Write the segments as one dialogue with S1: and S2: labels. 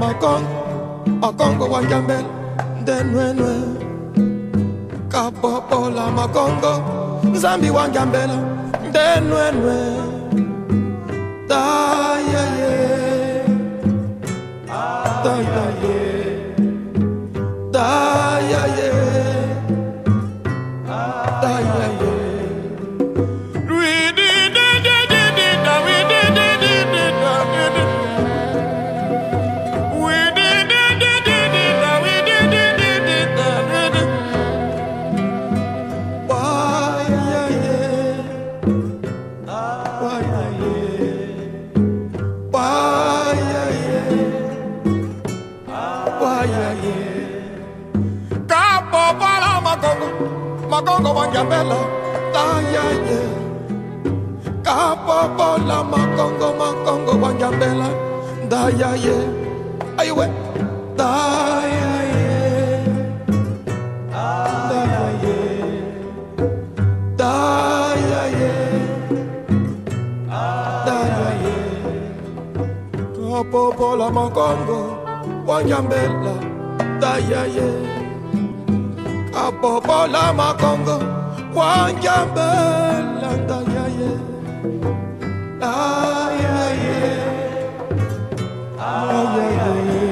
S1: makongo makongo wangyambela ndenwenwe kapopola makongo nzambi wangyambela ndenwenwe tayaye tayaye tayaye Magongo wangyambela tayaye kapopola makongo makongo wangyambela ndayaye aiwe ndayaye ndayaye ndayaye ndayaye kapopola makongo wangyambela ndayaye kapopola makongo wangyambela ndayaye ndayaye ah, ndayaye ah,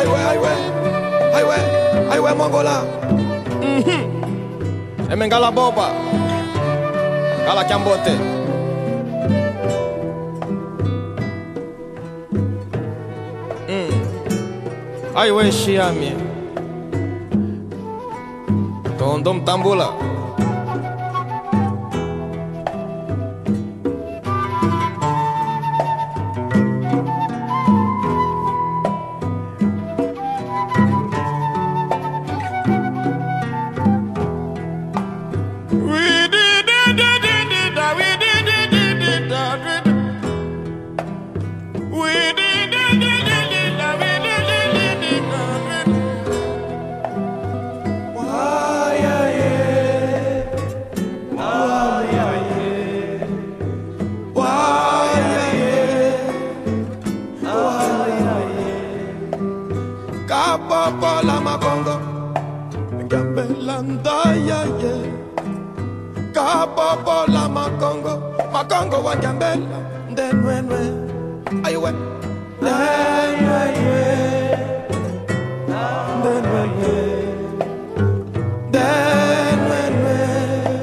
S1: Ai, ué, ai, ué, ai, ué, Mongola. Mm-hmm. Uhum. É mengala boba. Cala chambote. Hum. Mm. Aiwe, Xiame. Tondom tambula. pa la maconga ngambelanda ya ye kapopo la macongo. Macongo wa ngambela ndenwenwe ayiwe ndenwenwe eh. ndenwenwe eh. ndenwenwe eh.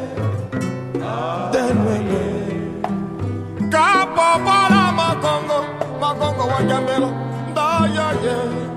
S1: ndenwenwe kapopo la macongo. Macongo wa ngambela ndaya ye yeah.